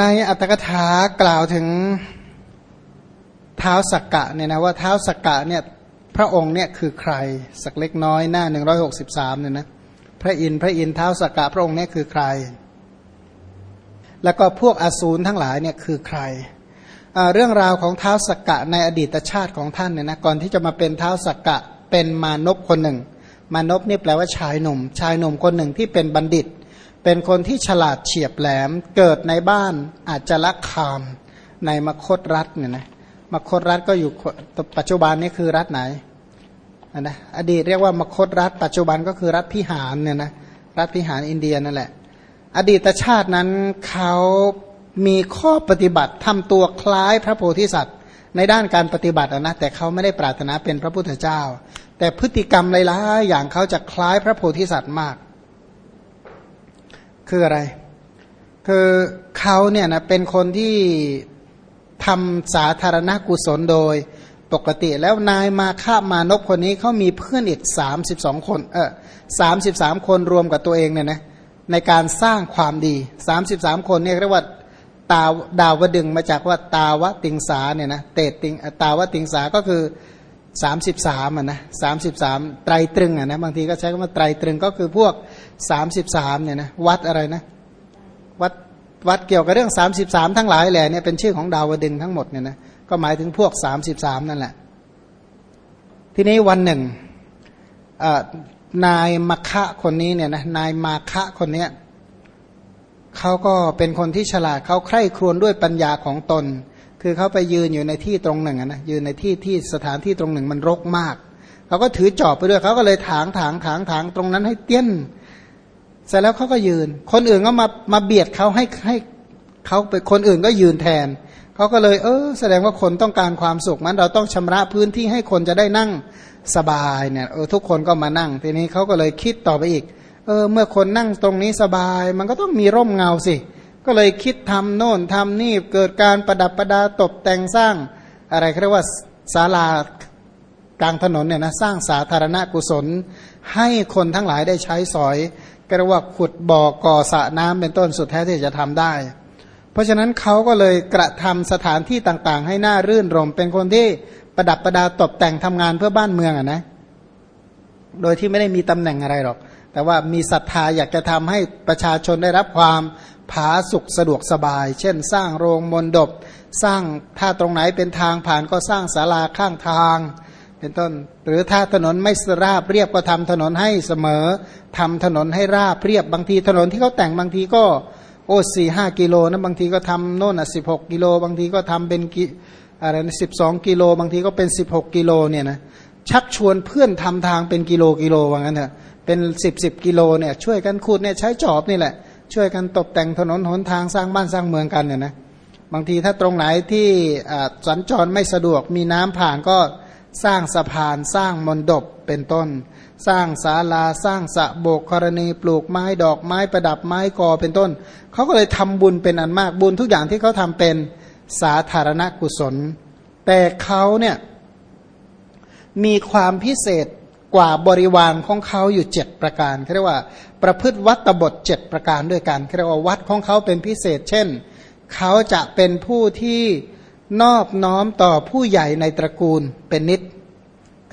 ในอัตถกถากล่าวถึงเท้าสักกะเนี่ยนะว่าเท้าสักกะเนี่ยพระองค์เนี่ยคือใครสักเล็กน้อยหน้า163เนี่ยนะพระอินทร์พระอินทร์เท้าสักกะพระองค์เนี่ยคือใคร แล้วก็พวกอสูรทั้งหลายเนี่ยคือใคร เรื่องราวของเท้าสักกะในอดีตชาติของท่านเนี่ยนะก่อนที่จะมาเป็นเท้าสักกะเป็นมานพคนหนึ่ง มานพนี่แปลว่าชายหนุ่ม ชายหนุ่มคนหนึ่งที่เป็นบัณฑิตเเป็นคนที่ฉลาดเฉียบแหลม เกิดในบ้านอาจจะละคามในมคตรัฐเนี่ยนะมคตรัฐก็อยู่ปัจจุบันนี้คือรัฐไหนนะอดีตเรียกว่ามคตรัฐ ปัจจุบันก็คือรัฐพิหารเนี่ยนะรัฐพิหารอินเดียนั่นแหละ อดีตชาตินั้นเขามีข้อปฏิบัติทำตัวคล้ายพระโพธิสัตว์ ในด้านการปฏิบัตินะแต่เขาไม่ได้ปรารถนาเป็นพระพุทธเจ้า แต่พฤติกรรมหลายๆอย่างเขาจะคล้ายพระโพธิสัตว์มาก คืออะไร คือเขาเนี่ยนะเป็นคนที่ทำสาธารณกุศลโดยปกติแล้วนายมาฆ่ามานพคนนี้เขามีเพื่อนอีกสามสิบสองคนเออสามสิบสามคนรวมกับตัวเองเนี่ยนะในการสร้างความดีสามสิบสามคนเนี่ยเรียกว่าตาดาวดึงมาจากว่าตาวติงสาเนี่ยนะเตติงตาวติงสาก็คือ สามสิบสามอะนะสามสิบสามไตรตรึงอะนะบางทีก็ใช้คำว่าไตรตรึงก็คือพวกสามสิบสามเนี่ยนะวัดอะไรนะวัดวัดเกี่ยวกับเรื่องสามสิบสามทั้งหลายแหละเนี่ยเป็นชื่อของดาวดึงทั้งหมดเนี่ยนะก็หมายถึงพวกสามสิบสามนั่นแหละ ทีนี้วันหนึ่งนายมาคะคนนี้เนี่ยนะนายมาคะคนเนี้ยเขาก็เป็นคนที่ฉลาดเขาใคร่ครวญด้วยปัญญาของตน คือเขาไปยืนอยู่ในที่ตรงหนึ่งนะยืนในที่ที่สถานที่ตรงหนึ่งมันรกมากเขาก็ถือจอบไปด้วยเขาก็เลยถางถางถางถางตรงนั้นให้เตี้ยนเสร็จแล้วเขาก็ยืน คนอื่นก็มามาเบียดเขาให้ให้เขาไปคนอื่นก็ยืนแทนเขาก็เลย เออ แสดงว่าคนต้องการความสุขมันเราต้องชำระพื้นที่ให้คนจะได้นั่งสบายเนี่ยเออทุกคนก็มานั่ง ทีนี้เขาก็เลยคิดต่อไปอีก เออ เมื่อคนนั่งตรงนี้สบาย มันก็ต้องมีร่มเงาสิ ก็เลยคิดทำโน่นทำนี่เกิดการประดับประดาตกแต่งสร้างอะไรเรียกว่าศาลากลางถนนเนี่ยนะสร้างสาธารณกุศล ให้คนทั้งหลายได้ใช้สอยก็เรียกว่าขุดบ่อก่อสระน้ำเป็นต้นสุดแท้ที่จะทำได้ เพราะฉะนั้นเขาก็เลยกระทำสถานที่ต่างๆ ให้หน่ารื่นรม เป็นคนที่ประดับประดาตกแต่งทำงานเพื่อบ้านเมืองอะนะ โดยที่ไม่ได้มีตำแหน่งอะไรหรอก แต่ว่ามีศรัทธาอยากจะทำให้ประชาชนได้รับความ ผาสุกสะดวกสบาย เช่น สร้างโรงมนดบสร้างถ้าตรงไหนเป็นทางผ่านก็สร้างศาลาข้างทาง เป็นต้น หรือถ้าถนนไม่ราบเรียบก็ทำถนนให้เสมอทำถนนให้ราบเรียบบางทีถนนที่เขาแต่งบางทีก็โอ้สี่ห้ากิโลนะบางทีก็ทำโน่นอะสิบหกกิโลบางทีก็ทำเป็นกิอะไรนะสิบสองกิโลบางทีก็เป็นสิบหกกิโลเนี่ยนะชักชวนเพื่อนทำทางเป็นกิโลกิโลว่างั้นเถอะเป็นสิบสิบกิโลเนี่ยช่วยกันขุดเนี่ยใช้จอบนี่แหละ ช่วยกันตกแต่งถนนหนทางสร้างบ้านสร้างเมืองกันเนี่ยนะบางทีถ้าตรงไหนที่สัญจรไม่สะดวกมีน้ำผ่านก็สร้างสะพานสร้างมณฑปเป็นต้น สร้างศาลาสร้างสะโบกกรณีปลูกไม้ดอกไม้ประดับไม้กอเป็นต้นเขาก็เลยทำบุญเป็นอันมากบุญทุกอย่างที่เขาทำเป็นสาธารณกุศล แต่เขาเนี่ยมีความพิเศษ กว่าบริวารของเขาอยู่เจ็ดประการเรียกว่า ประพฤติวัตบทเจ็ดประการด้วยกันเรียกว่าวัดของเขาเป็นพิเศษ เช่น เขาจะเป็นผู้ที่นอบน้อมต่อผู้ใหญ่ในตระกูลเป็นนิด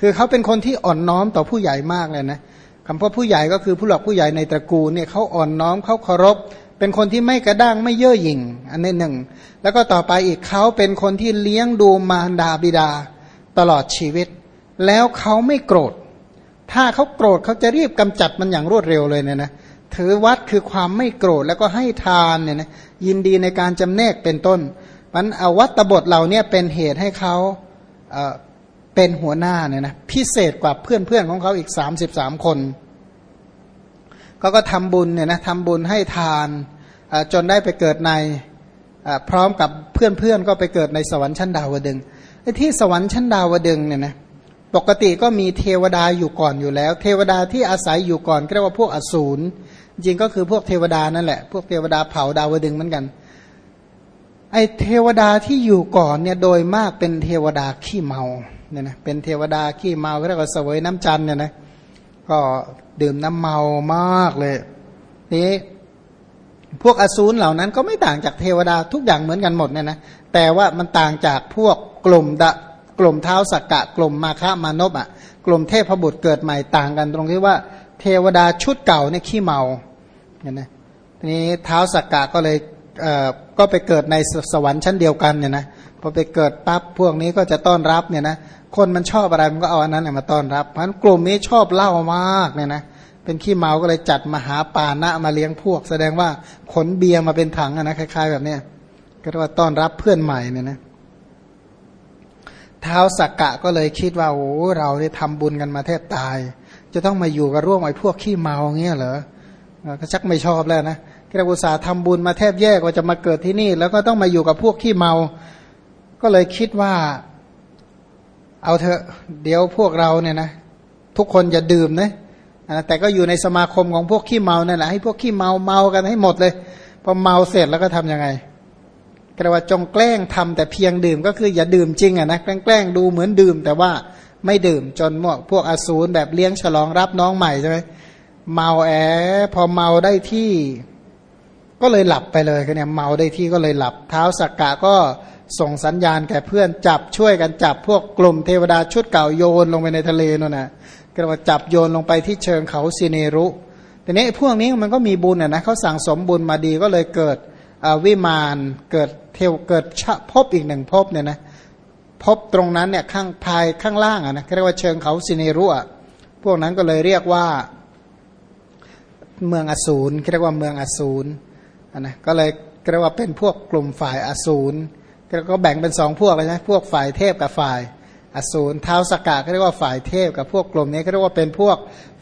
คือเขาเป็นคนที่อ่อนน้อมต่อผู้ใหญ่มากเลยนะคำว่าผู้ใหญ่ก็คือผู้หลักผู้ใหญ่ในตระกูลเนี่ยเขาอ่อนน้อมเขาเคารพ เป็นคนที่ไม่กระด้างไม่เย่อหยิ่ง อันนี้หนึ่ง แล้วก็ต่อไปอีกเขาเป็นคนที่เลี้ยงดูมารดาบิดาตลอดชีวิต แล้วเขาไม่โกรธ ถ้าเขาโกรธเขาจะรีบกำจัดมันอย่างรวดเร็วเลยเนี่ยนะถือวัดคือความไม่โกรธแล้วก็ให้ทานเนี่ยนะยินดีในการจำแนกเป็นต้นมันเอาวัตบทเหล่านี้เป็นเหตุให้เขาเป็นหัวหน้าเนี่ยนะพิเศษกว่าเพื่อนเพื่อนของเขาอีกสามสิบสามคนเขาก็ทำบุญเนี่ยนะทำบุญให้ทานจนได้ไปเกิดในพร้อมกับเพื่อนเพื่อนก็ไปเกิดในสวรรค์ชั้นดาวดึงที่สวรรค์ชั้นดาวดึงเนี่ยนะ ปกติก็มีเทวดาอยู่ก่อนอยู่แล้ว เทวดาที่อาศัยอยู่ก่อนเรียกว่าพวกอสูรจริงก็คือพวกเทวดานั่นแหละ พวกเทวดาเผาดาวดึงเหมือนกันไอเทวดาที่อยู่ก่อนเนี่ยโดยมากเป็นเทวดาขี้เมาเนี่ยนะเป็นเทวดาขี้เมาเรียกว่าเสวยน้ำจันเนี่ยนะก็ดื่มน้ำเมามากเลยนี้พวกอสูรเหล่านั้นก็ไม่ต่างจากเทวดาทุกอย่างเหมือนกันหมดเนี่ยนะแต่ว่ามันต่างจากพวกกลุ่มดะ กลุ่มเท้าสักกะ กลุ่มมาฆามานพอะ กลุ่มเทพบุตรเกิดใหม่ต่างกัน ตรงที่ว่าเทวดาชุดเก่าเนี่ยขี้เมาเนี่ยนะทีนี้เท้าสักกะก็เลยเอ่อก็ไปเกิดในสวรรค์ชั้นเดียวกันเนี่ยนะพอไปเกิดปั๊บพวกนี้ก็จะต้อนรับเนี่ยนะคนมันชอบอะไรมันก็เอาอันนั้นมาต้อนรับเพราะฉะนั้นกลุ่มนี้ชอบเหล้ามากเนี่ยนะเป็นขี้เมาก็เลยจัดมหาปานะมาเลี้ยงพวก แสดงว่าขนเบียร์มาเป็นถังนะคล้าย ๆ แบบเนี้ยก็เรียกว่าต้อนรับเพื่อนใหม่เนี่ยนะ ท้าสักกะก็เลยคิดว่าโอ้เราได้ทำบุญกันมาแทบตาย จะต้องมาอยู่กับร่วมไอ้พวกขี้เมาเงี้ยเหรอก็ชักไม่ชอบแล้วนะกระบุษาทำบุญมาแทบแยกว่าจะมาเกิดที่นี่ แล้วก็ต้องมาอยู่กับพวกขี้เมา ก็เลยคิดว่า เอาเถอะเดี๋ยวพวกเราเนี่ยนะทุกคนอย่าดื่มนะแต่ก็อยู่ในสมาคมของพวกขี้เมานั่นแหละให้พวกขี้เมาเมากันให้หมดเลยพอเมาเสร็จแล้วก็ทํำยังไง กระว่าจงแกล้งทำแต่เพียงดื่มก็คืออย่าดื่มจริงอะนะแกล้งดูเหมือนดื่ม แต่ว่าไม่ดื่มจนพวกพวกอสูรแบบเลี้ยงฉลองรับน้องใหม่ใช่ไหมเมาแอพอเมาได้ที่ ก็เลยหลับไปเลยเนี่ยเมาได้ที่ก็เลยหลับเท้าสักกะก็ส่งสัญญาณแก่เพื่อนจับช่วยกันจับพวกกลุ่มเทวดาชุดเก่าโยนลงไปในทะเลนั่นนะก็ว่าจับโยนลงไปที่เชิงเขาซีเนรุทีนี้พวกนี้มันก็มีบุญอะนะเขาสั่งสมบุญมาดีก็เลยเกิด วิมานเกิดเทวเกิดชะพบอีกหนึ่งพบเนี่ยนะพบตรงนั้นเนี่ยข้างภายข้างล่างอะนะเรียกว่าเชิงเขาซีเนรุอะพวกนั้นก็เลยเรียกว่าเมืองอสูรเรียกว่าเมืองอสูรนะก็เลยเรียกว่าเป็นพวกกลุ่มฝ่ายอสูรก็แบ่งเป็นสองพวกเลยนะพวกฝ่ายเทพกับฝ่ายอสูรเท้าสกาเขาเรียกว่าฝ่ายเทพกับพวกกลุ่มนี้เขาเรียกว่าเป็นพวก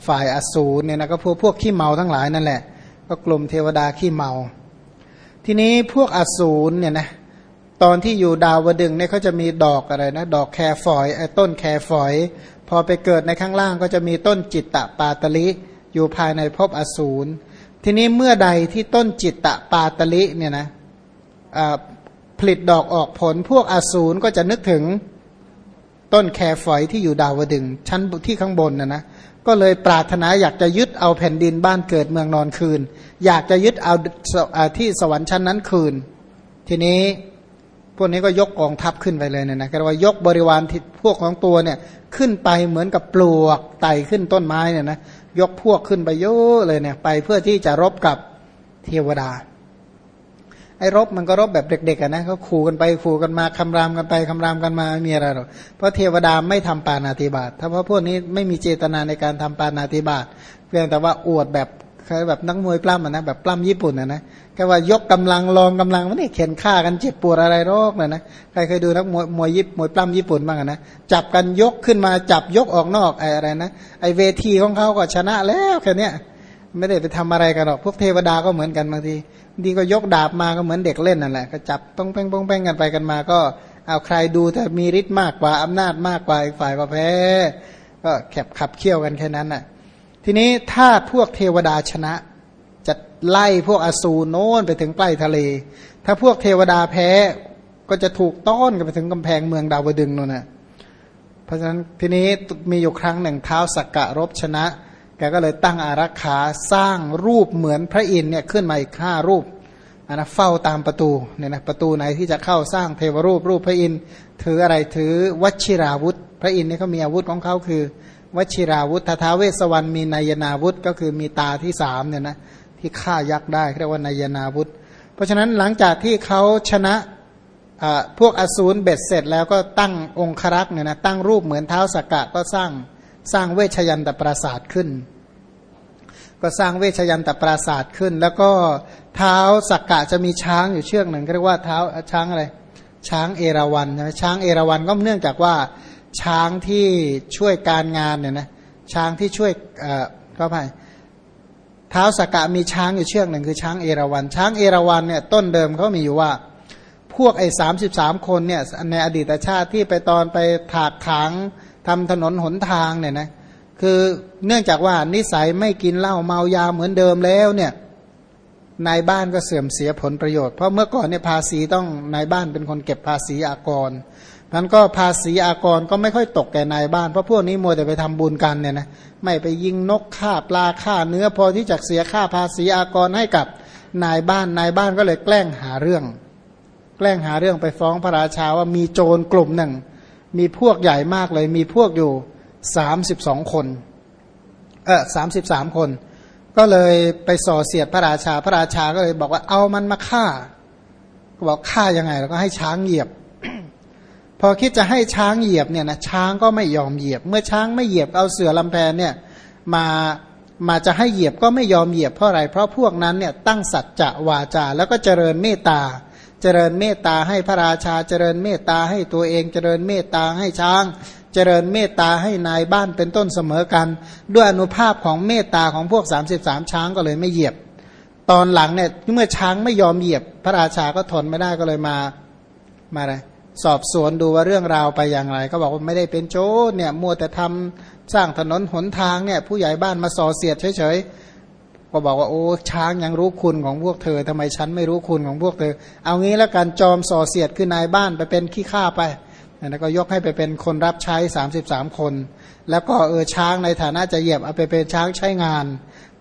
ฝ่ายอสูรเนี่ยนะก็พวกพวกขี้เมาทั้งหลายนั่นแหละ ก็กลุ่มเทวดาขี้เมา ทีนี้พวกอสูรเนี่ยนะตอนที่อยู่ดาวดึงเนี่ยเขาจะมีดอกอะไรนะ ดอกแครฝอยไอ้ต้นแครฝอย พอไปเกิดในข้างล่างก็จะมีต้นจิตตะปาตลิ อยู่ภายในภพอสูร ทีนี้เมื่อใดที่ต้นจิตตะปาตลิเนี่ยนะผลิตดอกออกผลพวกอสูรก็จะนึกถึงต้นแครฝอยที่อยู่ดาวดึง ชั้นที่ข้างบนนะนะก็เลยปรารถนาอยากจะยึดเอาแผ่นดินบ้านเกิดเมืองนอนคืน อยากจะยึดเอาที่สวรรค์ชั้นนั้นคืน ทีนี้พวกนี้ก็ยกกองทัพขึ้นไปเลยเนี่ยนะก็ว่ายกบริวารที่พวกของตัวเนี่ยขึ้นไปเหมือนกับปลวกไต่ขึ้นต้นไม้เนี่ยนะยกพวกขึ้นไปเยอะเลยเนี่ยไปเพื่อที่จะรบกับเทวดาไอ้รบมันก็รบแบบเด็กๆนะเขาขู่กันไปขู่กันมาคำรามกันไปคำรามกันมาไม่มีอะไรหรอกเพราะเทวดาไม่ทำปานาติบาตถ้าเพราะพวกนี้ไม่มีเจตนาในการทำปานาติบาตเพียงแต่ว่าอวดแบบ แบบนักมวยปล้ำนะแบบปล้ำญี่ปุ่นนะนะแค่ว่ายกกำลังลองกำลังมันนี่เข็นฆ่ากันเจ็บปวดอะไรรอกนะนะใครเคยดูนักมวยมวยยิปมวยปล้ำญี่ปุ่นบ้างนะจับกันยกขึ้นมาจับยกออกนอกไอ้อะไรนะไอ้เวทีของเขาก็ชนะแล้วแค่นี้ไม่ได้ไปทำอะไรกันหรอกพวกเทวดาก็เหมือนกันบางทีดีก็ยกดาบมาก็เหมือนเด็กเล่นนั่นแหละก็จับป้องแป้งป้องแป้งกันไปกันมาก็เอาใครดูแต่มีฤทธิ์มากกว่าอำนาจมากกว่าอีกฝ่ายก็แพ้ก็แคบขับเคี่ยวกันแค่นั้นน่ะ ทีนี้ถ้าพวกเทวดาชนะ จะไล่พวกอสูรโน้นไปถึงใกล้ทะเล ถ้าพวกเทวดาแพ้ก็จะถูกต้อนกันไปถึงกำแพงเมืองดาวดึงนั่นนะเพราะฉะนั้นทีนี้มีอยู่ครั้งหนึ่งเท้าสักกะรบชนะ แกก็เลยตั้งอารักขาสร้างรูปเหมือนพระอินทร์เนี่ยขึ้นมาอีกห้ารูปนะเฝ้าตามประตูเนี่ยนะประตูไหนที่จะเข้าสร้างเทวรูปรูปพระอินทร์ถืออะไรถือวัชิราวุธ พระอินทร์นี่ยเขามีอาวุธของเขาคือ วชิราวุธท้าเวสวรรณมีนายนาวุธก็คือมีตาที่สามเนี่ยนะที่ฆ่ายักษ์ได้เรียกว่านายนาวุธ เพราะฉะนั้นหลังจากที่เขาชนะพวกอสูรเบ็ดเสร็จแล้วก็ตั้งองครักษ์เนี่ยนะตั้งรูปเหมือนเท้าสกกะก็สร้างสร้างเวชยันตปราศาสตร์ขึ้น ก็สร้างเวชยันตปราศาสตร์ขึ้น แล้วก็เท้าสักกะจะมีช้างอยู่เชือกหนึ่งเรียกว่าเท้าช้างอะไรช้างเอราวันนะช้างเอราวันก็เนื่องจากว่า ช้างที่ช่วยการงานเนี่ยนะช้างที่ช่วยเอ่อก็ไปเท้าสกกะมีช้างอยู่เชือกหนึ่งคือช้างเอราวัน ช้างเอราวันเนี่ยต้นเดิมเขามีอยู่ว่า พวกไอ้สามสิบสามคนเนี่ยในอดีตชาติที่ไปตอนไปถากถางทำถนนหนทางเนี่ยนะคือเนื่องจากว่านิสัยไม่กินเหล้าเมายาเหมือนเดิมแล้วเนี่ยนายบ้านก็เสื่อมเสียผลประโยชน์เพราะเมื่อก่อนเนี่ยภาษีต้องนายบ้านเป็นคนเก็บภาษีอากร นั้นก็ภาษีอากรก็ไม่ค่อยตกแก่นายบ้าน เพราะพวกนี้มัวแต่ไปทำบุญกันเนี่ยนะไม่ไปยิงนกฆ่าปลาฆ่าเนื้อพอที่จะเสียค่าภาษีอากรให้กับนายบ้านนายบ้านก็เลยแกล้งหาเรื่อง แกล้งหาเรื่องไปฟ้องพระราชาว่ามีโจรกลุ่มหนึ่ง มีพวกใหญ่มากเลย มีพวกอยู่สามสิบสองคนเออสามสิบสามคน ก็เลยไปส่อเสียดพระราชาพระราชาก็เลยบอกว่าเอามันมาฆ่า ก็บอกฆ่ายังไง แล้วก็ให้ช้างเหยียบ พอคิดจะให้ช้างเหยียบเนี่ยนะช้างก็ไม่ยอมเหยียบ เมื่อช้างไม่เหยียบเอาเสือลำแพนเนี่ยมามาจะให้เหยียบก็ไม่ยอมเหยียบเพราะอะไร เพราะพวกนั้นเนี่ยตั้งสัจจะวาจา แล้วก็เจริญเมตตา เจริญเมตตาให้พระราชา เจริญเมตตาให้ตัวเอง เจริญเมตตาให้ช้าง เจริญเมตตาให้นายบ้านเป็นต้นเสมอกัน ด้วยอนุภาพของเมตตาของพวก 33 ช้างก็เลยไม่เหยียบ ตอนหลังเนี่ยเมื่อช้างไม่ยอมเหยียบ พระราชาก็ทนไม่ได้ก็เลยมามาอะไร สอบสวนดูว่าเรื่องราวไปอย่างไร ก็บอกว่าไม่ได้เป็นโจเนี่ยมัวแต่ทำสร้างถนนหนทางเนี่ย ผู้ใหญ่บ้านมาส่อเสียดเฉยๆก็บอกว่าโอ้ช้างยังรู้คุณของพวกเธอทำไมฉันไม่รู้คุณของพวกเธอ เอางี้แล้วกันจอมส่อเสียดคือนายบ้านไปเป็นขี้ข้าไปแล้วก็ยกให้ไปเป็นคนรับใช้สามสิบสามคน แล้วก็เออช้างในฐานะจะเหยียบเอาไปเป็นช้างใช้งาน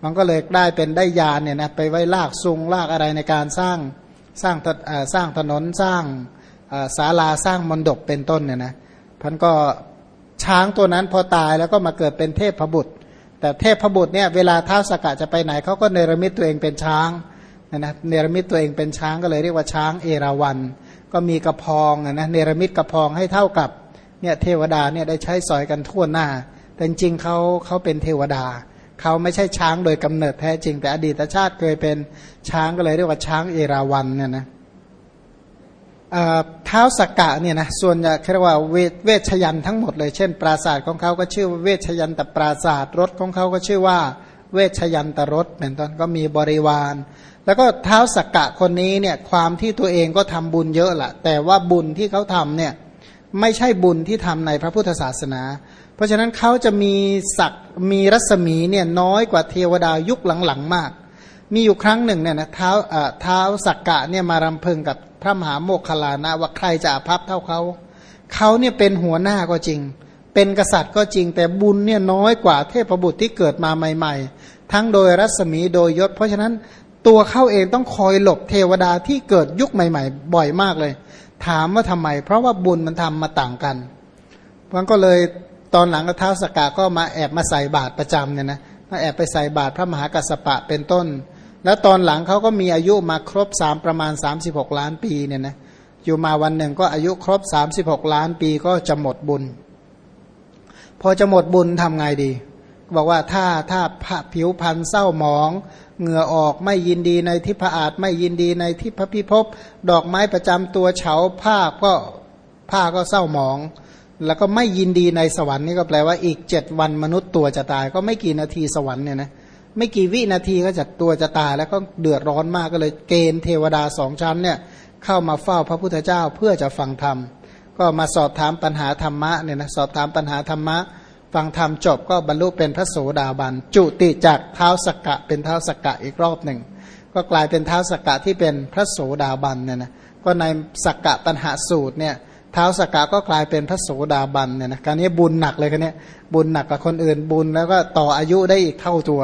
มันก็เลยได้เป็นได้ยานเนี่ยนะไปไว้ลากซุงลากอะไรในการสร้างสร้างสร้างถนนสร้าง ศาลาสร้างมณฑปเป็นต้นเนี่ยนะพันก็ช้างตัวนั้นพอตายแล้วก็มาเกิดเป็นเทพพบุตร แต่เทพพบุตรเนี่ยเวลาท้าวสกกะจะไปไหนเขาก็เนรมิตตัวเองเป็นช้างนะนะเนรมิตตัวเองเป็นช้างก็เลยเรียกว่าช้างเอราวัน ก็มีกระพองนะเนรมิตกระพองให้เท่ากับเนี่ยเทวดาเนี่ยได้ใช้สอยกันทั่วหน้า แต่จริงเขาเขาเป็นเทวดาเขาไม่ใช่ช้างโดยกำเนิดแท้จริง แต่อดีตชาติเคยเป็นช้างก็เลยเรียกว่าช้างเอราวันเนี่ยนะ เท้าสกกะเนี่ยนะส่วนใหญ่เรียกว่าเวเวชยันทั้งหมดเลยเช่น ปราศาสตร์ของเขาก็ชื่อว่าเวชยันตปราศาสตร์รถของเขาก็ชื่อว่า เวชยันตรถเป็นต้นก็มีบริวาร แล้วก็เท้าสกกะคนนี้เนี่ยความที่ตัวเองก็ทำบุญเยอะละแต่ว่าบุญที่เขาทำเนี่ยไม่ใช่บุญที่ทำในพระพุทธศาสนา เพราะฉะนั้นเขาจะมีศักมีรัศมีเนี่ยน้อยกว่าเทวดายุคหลังๆมาก มีอยู่ครั้งหนึ่งเนี่ยนะเท้าเท้าสักกะเนี่ยมารำพึงกับ พระมหาโมคคลานะว่าใครจะอภัพเท่าเขา เขาเนี่ยเป็นหัวหน้าก็จริง เป็นกษัตริย์ก็จริงแต่บุญเนี่ยน้อยกว่าเทพบุตรที่เกิดมาใหม่ ๆ ทั้งโดยรัศมีโดยยศ เพราะฉะนั้นตัวเขาเองต้องคอยหลบเทวดาที่เกิดยุคใหม่ ๆ บ่อยมากเลย ถามว่าทำไม เพราะว่าบุญมันทำมาต่างกันมันก็เลยตอนหลังกระท้าสกาก็มาแอบมาใส่บาตรประจำเนี่ยนะมาแอบไปใส่บาตรพระมหากัสสปะเป็นต้น แล้วตอนหลังเขาก็มีอายุมาครบสามประมาณ 36 ล้านปีเนี่ยนะอยู่มาวันหนึ่งก็อายุครบ 36 ล้านปีก็จะหมดบุญ พอจะหมดบุญทำไงดี บอกว่าถ้าถ้าผิวพันธ์เศร้าหมอง เหงื่อออกไม่ยินดีในทิพอาจไม่ยินดีในทิพพิภพดอกไม้ประจำตัวเฉาผ้าก็ผ้าก็เศร้าหมอง แล้วก็ไม่ยินดีในสวรรค์นี่ก็แปลว่าอีกเจ็ดวันมนุษย์ตัวจะตาย ก็ไม่กี่นาทีสวรรค์เนี่ยนะ ไม่กี่วินาทีก็จะตัวจะตายแล้วก็เดือดร้อนมากก็เลยเกณฑ์เทวดาสองชั้นเนี่ยเข้ามาเฝ้าพระพุทธเจ้าเพื่อจะฟังธรรม ก็มาสอบถามปัญหาธรรมะเนี่ยนะสอบถามปัญหาธรรมะ ฟังธรรมจบก็บรรลุเป็นพระโสดาบัน จุติจากเท้าสกกะเป็นเท้าสกกะอีกรอบหนึ่ง ก็กลายเป็นเท้าสกกะที่เป็นพระโสดาบันเนี่ยนะก็ในสกกะปัญหาสูตรเนี่ยเท้าสกกะก็กลายเป็นพระโสดาบันเนี่ยนะการนี้บุญหนักเลยกันนี้บุญหนักกับคนอื่นบุญแล้วก็ต่ออายุได้อีกเท่าตัว